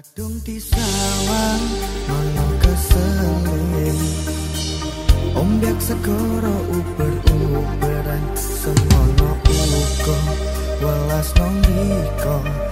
Kadung disawang ono keseling Ombyak segoro uber uberan Semono uko welas nongiko Semono